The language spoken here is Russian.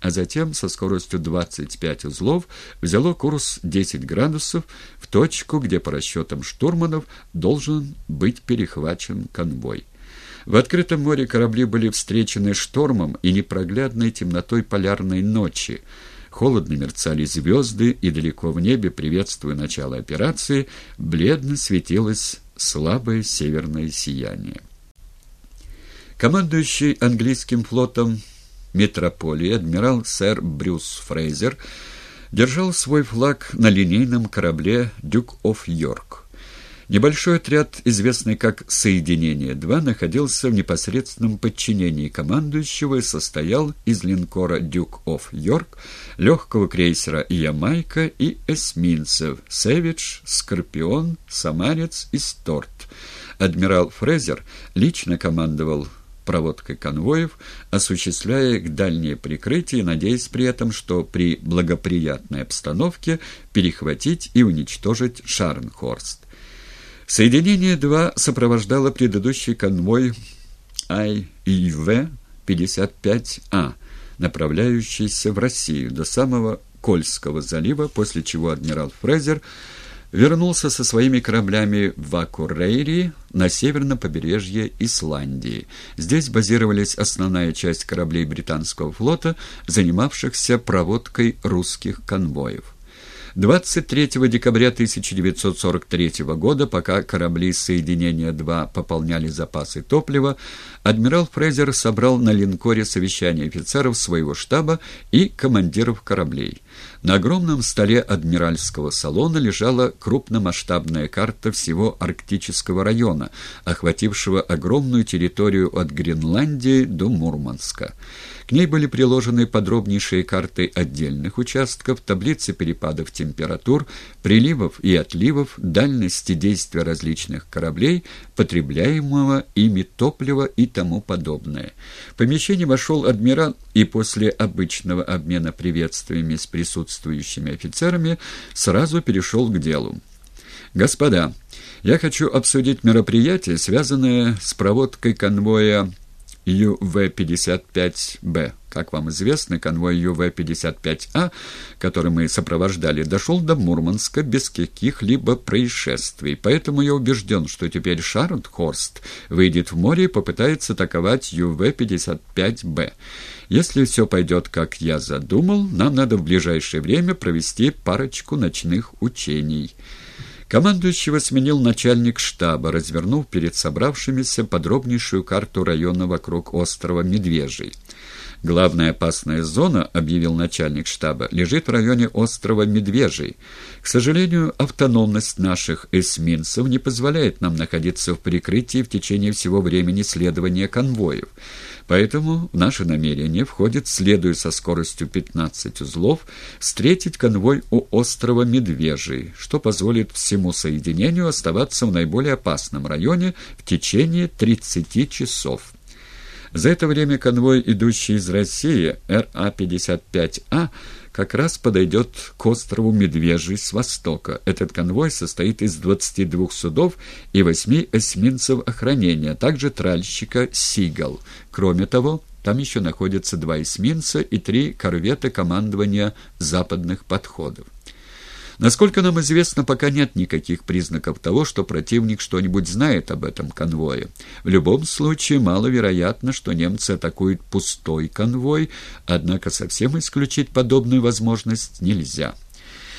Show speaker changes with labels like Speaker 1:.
Speaker 1: а затем со скоростью 25 узлов взяло курс 10 градусов в точку, где по расчетам штурманов должен быть перехвачен конвой. В открытом море корабли были встречены штормом и непроглядной темнотой полярной ночи. Холодно мерцали звезды, и далеко в небе, приветствуя начало операции, бледно светилось слабое северное сияние. Командующий английским флотом метрополии адмирал сэр Брюс Фрейзер держал свой флаг на линейном корабле «Дюк оф Йорк». Небольшой отряд, известный как «Соединение-2», находился в непосредственном подчинении командующего и состоял из линкора «Дюк оф Йорк», легкого крейсера «Ямайка» и эсминцев «Сэвидж», «Скорпион», «Самарец» и «Сторт». Адмирал Фрезер лично командовал проводкой конвоев, осуществляя их дальнее прикрытие, надеясь при этом, что при благоприятной обстановке перехватить и уничтожить Шарнхорст. Соединение 2 сопровождало предыдущий конвой АИВ-55А, направляющийся в Россию до самого Кольского залива, после чего адмирал Фрезер вернулся со своими кораблями в Акурейри на северном побережье Исландии. Здесь базировались основная часть кораблей британского флота, занимавшихся проводкой русских конвоев. 23 декабря 1943 года, пока корабли «Соединения-2» пополняли запасы топлива, адмирал Фрейзер собрал на линкоре совещание офицеров своего штаба и командиров кораблей. На огромном столе адмиральского салона лежала крупномасштабная карта всего арктического района, охватившего огромную территорию от Гренландии до Мурманска. К ней были приложены подробнейшие карты отдельных участков, таблицы перепадов температур, приливов и отливов, дальности действия различных кораблей, потребляемого ими топлива и тому подобное. В помещение вошел адмирал и после обычного обмена приветствиями с присутствующими офицерами сразу перешел к делу. «Господа, я хочу обсудить мероприятие, связанное с проводкой конвоя ЮВ-55Б. Как вам известно, конвой ЮВ-55А, который мы сопровождали, дошел до Мурманска без каких-либо происшествий. Поэтому я убежден, что теперь Шарнхорст выйдет в море и попытается атаковать ЮВ-55Б. Если все пойдет, как я задумал, нам надо в ближайшее время провести парочку ночных учений». Командующего сменил начальник штаба, развернув перед собравшимися подробнейшую карту района вокруг острова Медвежий. Главная опасная зона, объявил начальник штаба, лежит в районе острова Медвежий. К сожалению, автономность наших эсминцев не позволяет нам находиться в прикрытии в течение всего времени следования конвоев. Поэтому в наше намерение входит, следуя со скоростью 15 узлов, встретить конвой у острова Медвежий, что позволит всему соединению оставаться в наиболее опасном районе в течение 30 часов. За это время конвой, идущий из России, РА-55А, как раз подойдет к острову Медвежий с востока. Этот конвой состоит из 22 судов и 8 эсминцев охранения, а также тральщика «Сигал». Кроме того, там еще находятся два эсминца и три корвета командования западных подходов. Насколько нам известно, пока нет никаких признаков того, что противник что-нибудь знает об этом конвое. В любом случае, маловероятно, что немцы атакуют пустой конвой, однако совсем исключить подобную возможность нельзя.